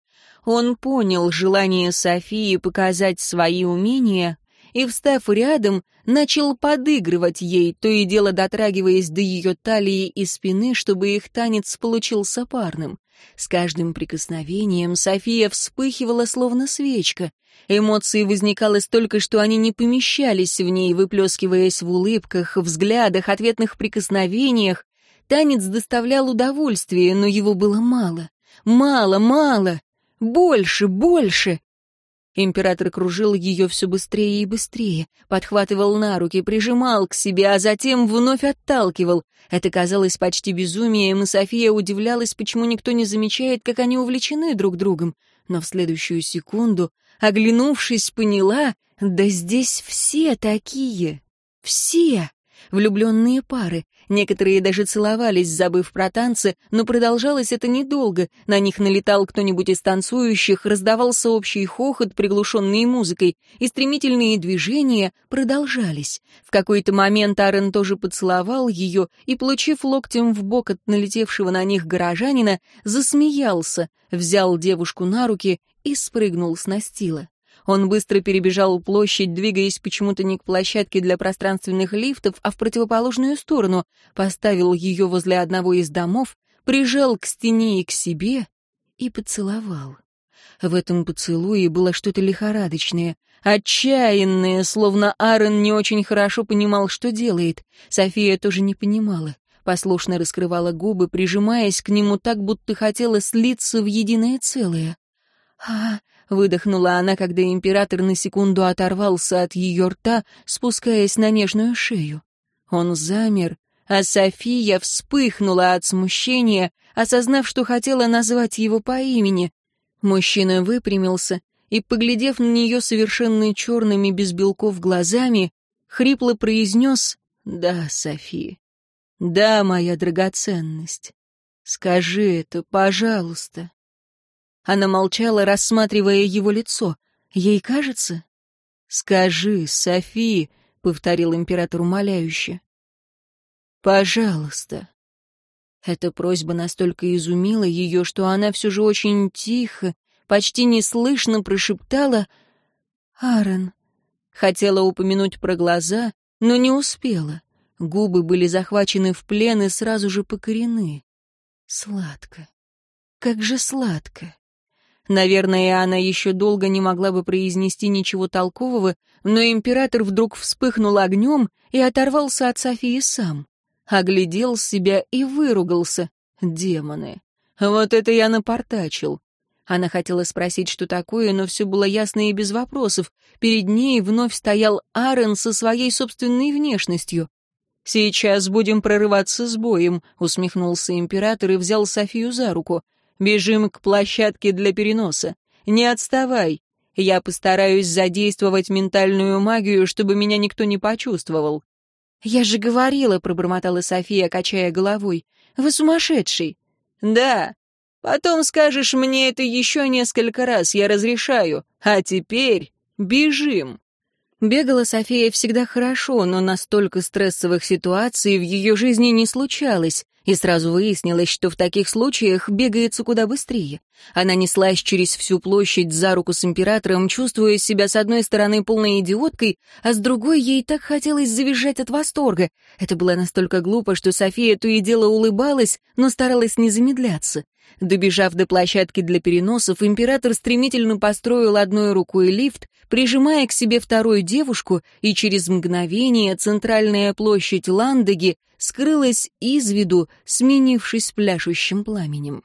Он понял желание Софии показать свои умения и, встав рядом, начал подыгрывать ей, то и дело дотрагиваясь до ее талии и спины, чтобы их танец получился парным. С каждым прикосновением София вспыхивала, словно свечка. Эмоции возникало столько, что они не помещались в ней, выплескиваясь в улыбках, взглядах, ответных прикосновениях. Танец доставлял удовольствие, но его было мало. Мало, мало. Больше, больше!» Император кружил ее все быстрее и быстрее, подхватывал на руки, прижимал к себе, а затем вновь отталкивал. Это казалось почти безумием, и София удивлялась, почему никто не замечает, как они увлечены друг другом. Но в следующую секунду, оглянувшись, поняла, да здесь все такие. Все. Влюбленные пары. Некоторые даже целовались, забыв про танцы, но продолжалось это недолго. На них налетал кто-нибудь из танцующих, раздавался общий хохот, приглушенный музыкой, и стремительные движения продолжались. В какой-то момент Аарон тоже поцеловал ее и, получив локтем в бок от налетевшего на них горожанина, засмеялся, взял девушку на руки и спрыгнул с настила. Он быстро перебежал площадь, двигаясь почему-то не к площадке для пространственных лифтов, а в противоположную сторону, поставил ее возле одного из домов, прижал к стене и к себе и поцеловал. В этом поцелуе было что-то лихорадочное, отчаянное, словно Аарон не очень хорошо понимал, что делает. София тоже не понимала. Послушно раскрывала губы, прижимаясь к нему так, будто хотела слиться в единое целое. «А, — выдохнула она, когда император на секунду оторвался от ее рта, спускаясь на нежную шею. Он замер, а София вспыхнула от смущения, осознав, что хотела назвать его по имени. Мужчина выпрямился и, поглядев на нее совершенно черными без белков глазами, хрипло произнес «Да, София, да, моя драгоценность, скажи это, пожалуйста». Она молчала, рассматривая его лицо. Ей кажется? «Скажи, Софи», — повторил император умоляюще. «Пожалуйста». Эта просьба настолько изумила ее, что она все же очень тихо, почти неслышно прошептала «Аарон». Хотела упомянуть про глаза, но не успела. Губы были захвачены в плен и сразу же покорены. Сладко. Как же сладко. Наверное, она еще долго не могла бы произнести ничего толкового, но император вдруг вспыхнул огнем и оторвался от Софии сам. Оглядел себя и выругался. Демоны. Вот это я напортачил. Она хотела спросить, что такое, но все было ясно и без вопросов. Перед ней вновь стоял Аарон со своей собственной внешностью. «Сейчас будем прорываться с боем», — усмехнулся император и взял Софию за руку. Бежим к площадке для переноса. Не отставай. Я постараюсь задействовать ментальную магию, чтобы меня никто не почувствовал». «Я же говорила», — пробормотала София, качая головой. «Вы сумасшедший». «Да. Потом скажешь мне это еще несколько раз, я разрешаю. А теперь бежим». Бегала София всегда хорошо, но настолько стрессовых ситуаций в ее жизни не случалось. И сразу выяснилось, что в таких случаях бегается куда быстрее. Она неслась через всю площадь за руку с императором, чувствуя себя с одной стороны полной идиоткой, а с другой ей так хотелось завизжать от восторга. Это было настолько глупо, что София то и дело улыбалась, но старалась не замедляться. Добежав до площадки для переносов, император стремительно построил одной рукой лифт, прижимая к себе вторую девушку, и через мгновение центральная площадь Ландеги скрылась из виду, сменившись пляшущим пламенем.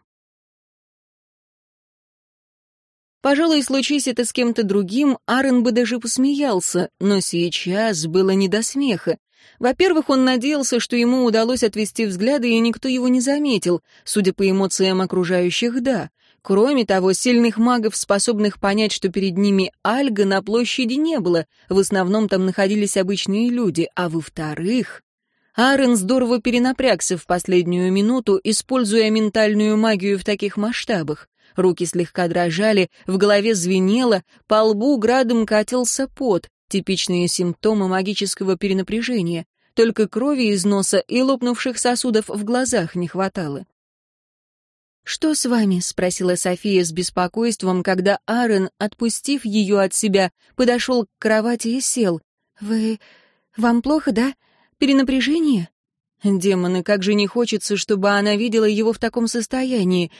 Пожалуй, случись это с кем-то другим, Аарон бы даже посмеялся, но сейчас было не до смеха. Во-первых, он надеялся, что ему удалось отвести взгляды, и никто его не заметил. Судя по эмоциям окружающих, да. Кроме того, сильных магов, способных понять, что перед ними Альга, на площади не было. В основном там находились обычные люди. А во-вторых... Аарон здорово перенапрягся в последнюю минуту, используя ментальную магию в таких масштабах. Руки слегка дрожали, в голове звенело, по лбу градом катился пот, типичные симптомы магического перенапряжения. Только крови из носа и лопнувших сосудов в глазах не хватало. «Что с вами?» — спросила София с беспокойством, когда Аарон, отпустив ее от себя, подошел к кровати и сел. «Вы... вам плохо, да? Перенапряжение?» Демоны, как же не хочется, чтобы она видела его в таком состоянии.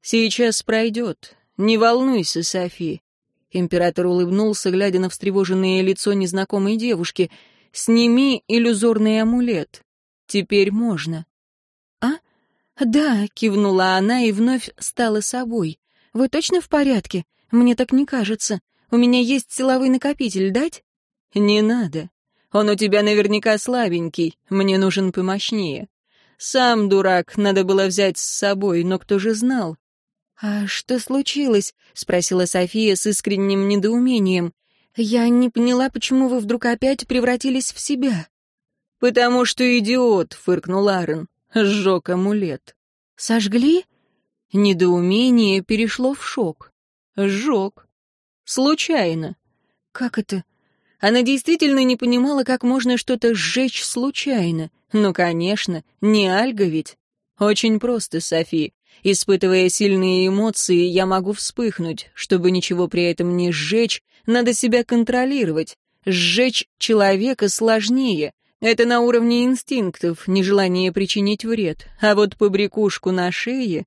«Сейчас пройдет. Не волнуйся, Софи». Император улыбнулся, глядя на встревоженное лицо незнакомой девушки. «Сними иллюзорный амулет. Теперь можно». «А? Да», — кивнула она и вновь стала собой. «Вы точно в порядке? Мне так не кажется. У меня есть силовой накопитель, дать?» «Не надо. Он у тебя наверняка слабенький. Мне нужен помощнее. Сам дурак, надо было взять с собой, но кто же знал? «А что случилось?» — спросила София с искренним недоумением. «Я не поняла, почему вы вдруг опять превратились в себя». «Потому что идиот», — фыркнул Аарон. Сжег амулет. «Сожгли?» Недоумение перешло в шок. Сжег. Случайно. «Как это?» Она действительно не понимала, как можно что-то сжечь случайно. Ну, конечно, не Альга ведь. Очень просто, Софи. Испытывая сильные эмоции, я могу вспыхнуть. Чтобы ничего при этом не сжечь, надо себя контролировать. Сжечь человека сложнее. Это на уровне инстинктов, нежелание причинить вред. А вот побрякушку на шее...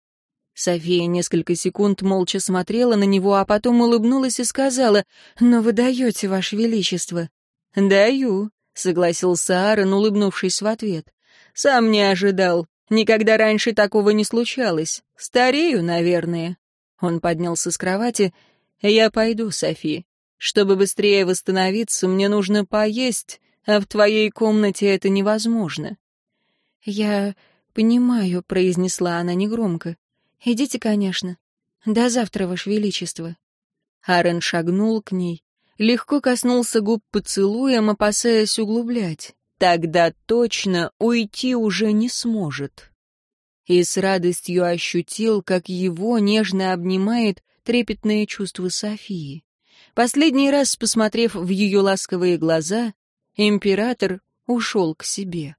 София несколько секунд молча смотрела на него, а потом улыбнулась и сказала, «Но вы даете, Ваше Величество». «Даю», — согласился Аарон, улыбнувшись в ответ. «Сам не ожидал. Никогда раньше такого не случалось. Старею, наверное». Он поднялся с кровати. «Я пойду, Софи. Чтобы быстрее восстановиться, мне нужно поесть, а в твоей комнате это невозможно». «Я понимаю», — произнесла она негромко. «Идите, конечно. До завтра, Ваше Величество». Арен шагнул к ней, легко коснулся губ поцелуем, опасаясь углублять. Тогда точно уйти уже не сможет. И с радостью ощутил, как его нежно обнимает трепетное чувство Софии. Последний раз, посмотрев в ее ласковые глаза, император ушел к себе.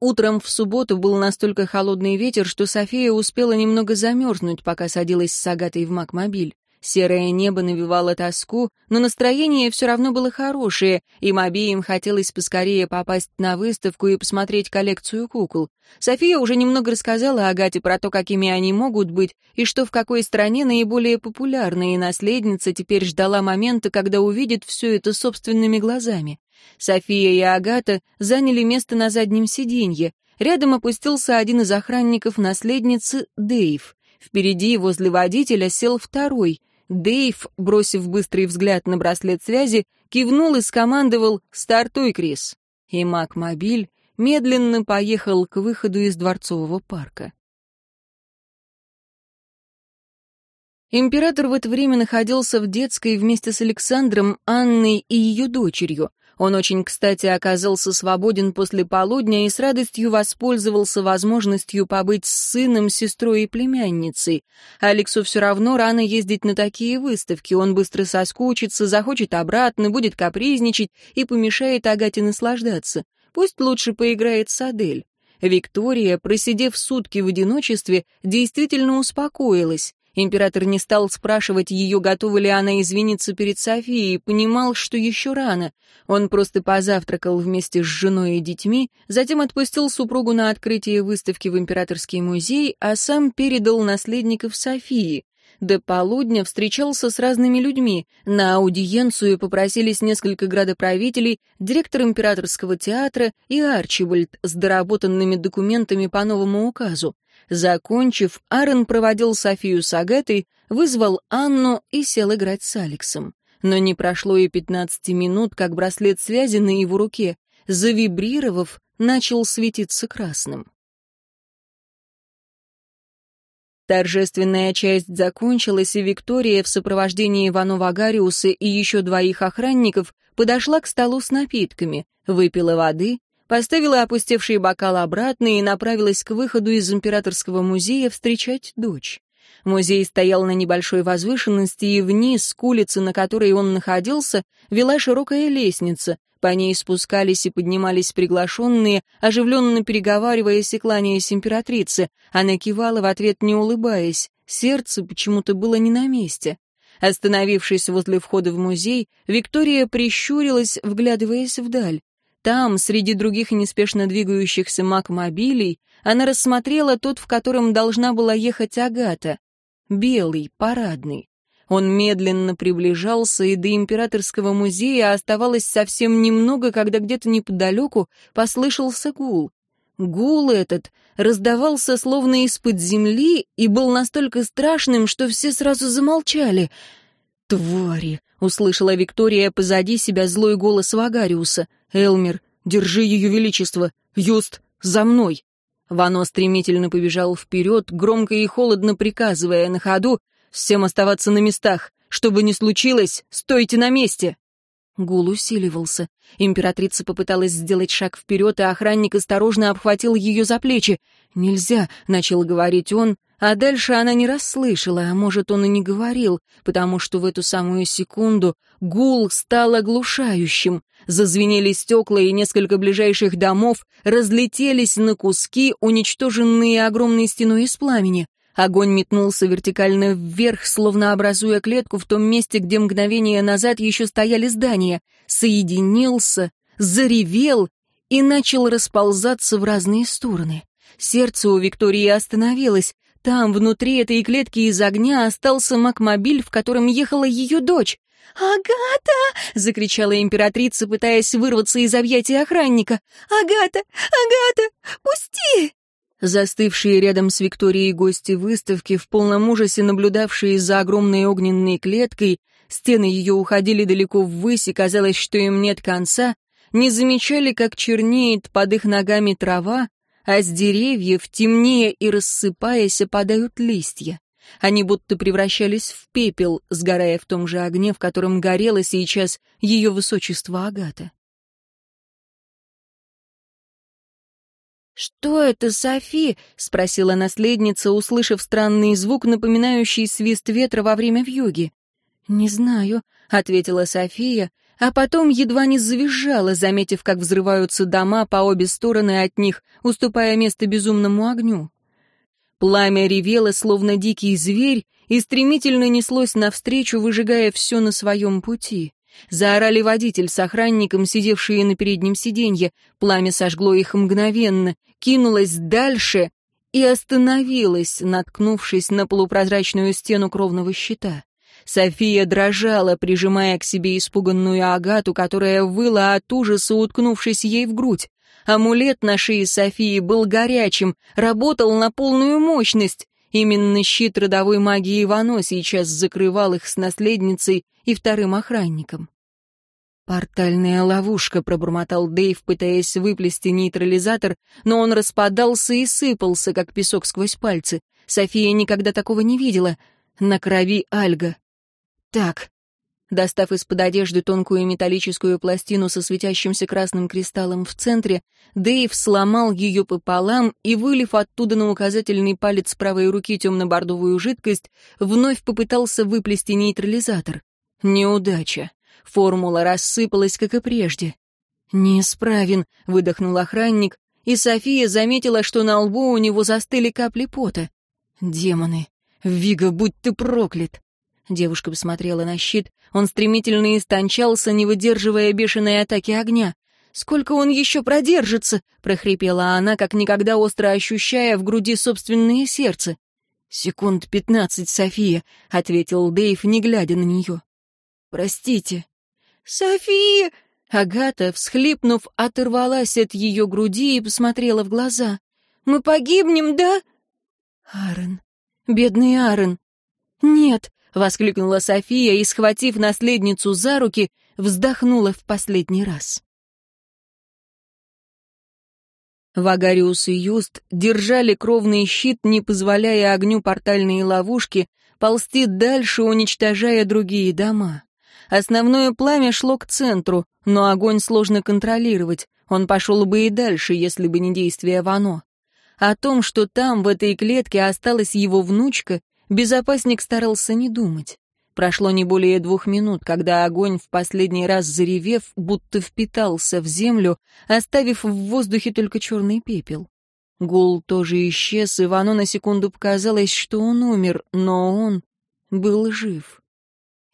Утром в субботу был настолько холодный ветер, что София успела немного замерзнуть, пока садилась с Агатой в Макмобиль. Серое небо навевало тоску, но настроение все равно было хорошее, им обеим хотелось поскорее попасть на выставку и посмотреть коллекцию кукол. София уже немного рассказала Агате про то, какими они могут быть, и что в какой стране наиболее популярны, и наследница теперь ждала момента, когда увидит все это собственными глазами. София и Агата заняли место на заднем сиденье. Рядом опустился один из охранников наследницы, Дэйв. Впереди, возле водителя, сел второй. Дэйв, бросив быстрый взгляд на браслет связи, кивнул и скомандовал «Стартуй, Крис!» И Макмобиль медленно поехал к выходу из Дворцового парка. Император в это время находился в детской вместе с Александром, Анной и ее дочерью. Он очень, кстати, оказался свободен после полудня и с радостью воспользовался возможностью побыть с сыном, сестрой и племянницей. Алексу все равно рано ездить на такие выставки, он быстро соскучится, захочет обратно, будет капризничать и помешает Агате наслаждаться. Пусть лучше поиграет с Адель. Виктория, просидев сутки в одиночестве, действительно успокоилась. Император не стал спрашивать ее, готова ли она извиниться перед Софией, понимал, что еще рано. Он просто позавтракал вместе с женой и детьми, затем отпустил супругу на открытие выставки в Императорский музей, а сам передал наследников Софии. До полудня встречался с разными людьми. На аудиенцию попросились несколько градоправителей, директор императорского театра и Арчибальд с доработанными документами по новому указу. Закончив, Аарон проводил Софию с Агатой, вызвал Анну и сел играть с Алексом. Но не прошло и пятнадцати минут, как браслет связи на его руке, завибрировав, начал светиться красным. Торжественная часть закончилась, и Виктория в сопровождении Иванова Гариуса и еще двоих охранников подошла к столу с напитками, выпила воды, поставила опустевший бокал обратно и направилась к выходу из императорского музея встречать дочь. Музей стоял на небольшой возвышенности, и вниз, к улице, на которой он находился, вела широкая лестница. По ней спускались и поднимались приглашенные, оживленно переговариваясь и кланяясь императрице. Она кивала в ответ, не улыбаясь. Сердце почему-то было не на месте. Остановившись возле входа в музей, Виктория прищурилась, вглядываясь вдаль. Там, среди других неспешно двигающихся макмобилей, она рассмотрела тот, в котором должна была ехать Агата. Белый, парадный. Он медленно приближался, и до императорского музея оставалось совсем немного, когда где-то неподалеку послышался гул. Гул этот раздавался словно из-под земли и был настолько страшным, что все сразу замолчали. «Твари!» — услышала Виктория позади себя злой голос Вагариуса — «Элмер, держи ее величество! Юст, за мной!» Вано стремительно побежал вперед, громко и холодно приказывая на ходу «Всем оставаться на местах! Что бы ни случилось, стойте на месте!» Гул усиливался. Императрица попыталась сделать шаг вперед, и охранник осторожно обхватил ее за плечи. «Нельзя», — начал говорить он, а дальше она не расслышала, а может, он и не говорил, потому что в эту самую секунду гул стал оглушающим. Зазвенели стекла, и несколько ближайших домов разлетелись на куски, уничтоженные огромной стеной из пламени. Огонь метнулся вертикально вверх, словно образуя клетку в том месте, где мгновение назад еще стояли здания, соединился, заревел и начал расползаться в разные стороны. Сердце у Виктории остановилось. Там, внутри этой клетки из огня, остался макмобиль, в котором ехала ее дочь. «Агата!» — закричала императрица, пытаясь вырваться из объятий охранника. «Агата! Агата! Пусти!» Застывшие рядом с Викторией гости выставки, в полном ужасе наблюдавшие за огромной огненной клеткой, стены ее уходили далеко ввысь, и казалось, что им нет конца, не замечали, как чернеет под их ногами трава, а с деревьев, темнее и рассыпаясь, опадают листья. Они будто превращались в пепел, сгорая в том же огне, в котором горело сейчас ее высочество Агата. «Что это, Софи?» — спросила наследница, услышав странный звук, напоминающий свист ветра во время вьюги. «Не знаю», — ответила София, а потом едва не завизжала, заметив, как взрываются дома по обе стороны от них, уступая место безумному огню. Пламя ревело, словно дикий зверь, и стремительно неслось навстречу, выжигая все на своем пути. Заорали водитель с охранником, сидевшие на переднем сиденье. Пламя сожгло их мгновенно, кинулось дальше и остановилось, наткнувшись на полупрозрачную стену кровного щита. София дрожала, прижимая к себе испуганную Агату, которая выла от ужаса, уткнувшись ей в грудь. Амулет на шее Софии был горячим, работал на полную мощность. Именно щит родовой магии Ивано сейчас закрывал их с наследницей и вторым охранником. «Портальная ловушка», — пробормотал Дэйв, пытаясь выплести нейтрализатор, но он распадался и сыпался, как песок сквозь пальцы. София никогда такого не видела. На крови Альга. «Так, Достав из-под одежды тонкую металлическую пластину со светящимся красным кристаллом в центре, Дэйв сломал ее пополам и, вылив оттуда на указательный палец правой руки темно-бордовую жидкость, вновь попытался выплести нейтрализатор. Неудача. Формула рассыпалась, как и прежде. «Неисправен», — выдохнул охранник, и София заметила, что на лбу у него застыли капли пота. «Демоны! Вига, будь ты проклят!» Девушка посмотрела на щит. Он стремительно истончался, не выдерживая бешеной атаки огня. «Сколько он еще продержится?» — прохрипела она, как никогда остро ощущая в груди собственное сердце. «Секунд пятнадцать, София», — ответил Дэйв, не глядя на нее. «Простите». «София!» Агата, всхлипнув, оторвалась от ее груди и посмотрела в глаза. «Мы погибнем, да?» «Аарон, бедный Аарон». «Нет», — воскликнула София и, схватив наследницу за руки, вздохнула в последний раз. Вагариус и Юст держали кровный щит, не позволяя огню портальные ловушки ползти дальше, уничтожая другие дома. Основное пламя шло к центру, но огонь сложно контролировать, он пошел бы и дальше, если бы не действие Вано. О том, что там, в этой клетке, осталась его внучка, Безопасник старался не думать. Прошло не более двух минут, когда огонь, в последний раз заревев, будто впитался в землю, оставив в воздухе только черный пепел. Гул тоже исчез, Ивану на секунду показалось, что он умер, но он был жив.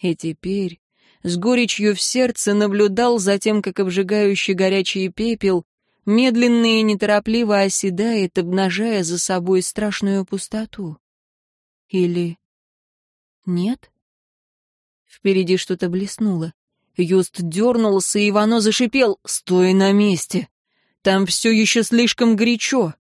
И теперь, с горечью в сердце, наблюдал за тем, как обжигающий горячий пепел медленно и неторопливо оседает, обнажая за собой страшную пустоту. Или... Нет? Впереди что-то блеснуло. Юст дернулся, и Ивано зашипел «Стой на месте! Там все еще слишком горячо!»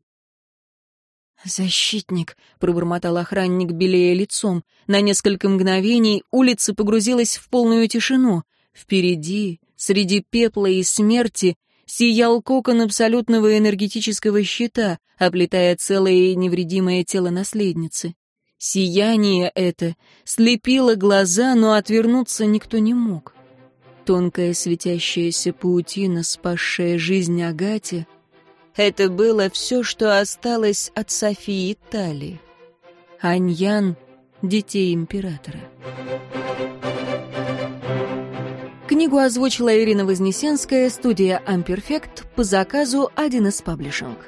«Защитник», — пробормотал охранник, белее лицом. На несколько мгновений улица погрузилась в полную тишину. Впереди, среди пепла и смерти, сиял кокон абсолютного энергетического щита, оплетая целое и невредимое тело наследницы. Сияние это слепило глаза, но отвернуться никто не мог. тонкая светящаяся паутина, спасшая жизнь Агате. Это было все, что осталось от Софии Тали. Аньян — детей императора. Книгу озвучила Ирина Вознесенская, студия «Амперфект» по заказу 1С Паблишинг.